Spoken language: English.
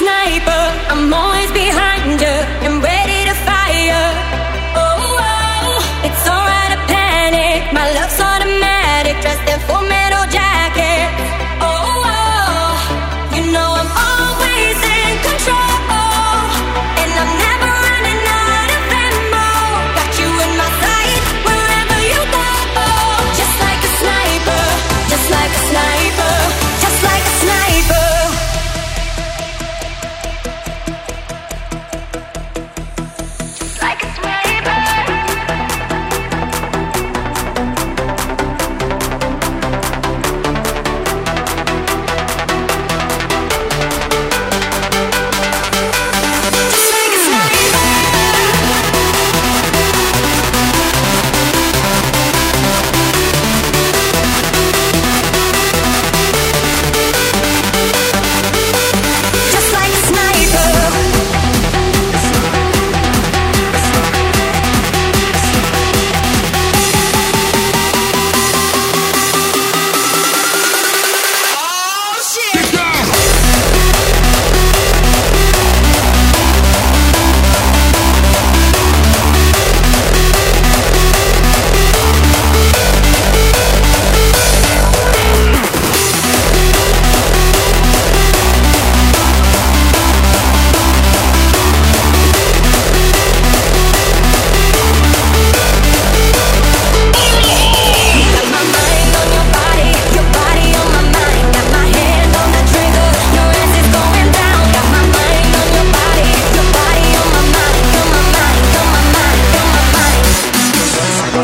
sniper. I'm always behind you.